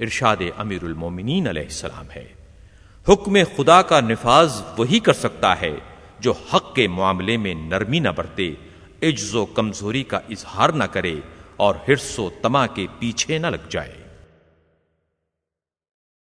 ارشاد امیر المومنین علیہ السلام ہے۔ حکم خدا کا نفاذ وہی کر سکتا ہے جو حق کے معاملے میں نرمی نہ برتے، عجز و کمزوری کا اظہار نہ کرے اور ہرس و تما کے پیچھے نہ لگ جائے۔